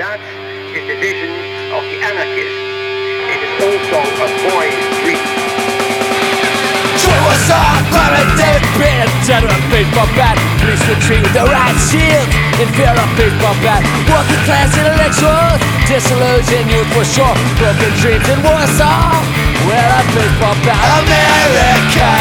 That is the vision of the anarchist. It is also a boy's dream. Suicide, primitive being Dead of baseball bat Police retreat with the right shield In fear of baseball bat Working class intellectuals Disillusioned youth for sure. Broken dreams in Warsaw Where a baseball bat American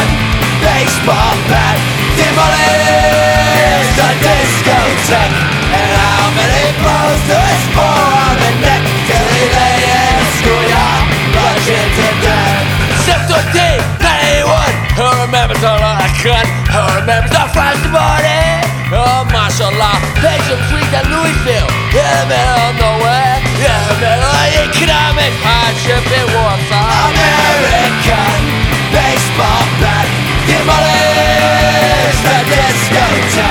cut Who remembers the Friday morning Oh, martial law Patience week at Louisville. In the middle of nowhere In the middle of economic. Hardship in Warsaw American baseball bat. Demolish the discotheque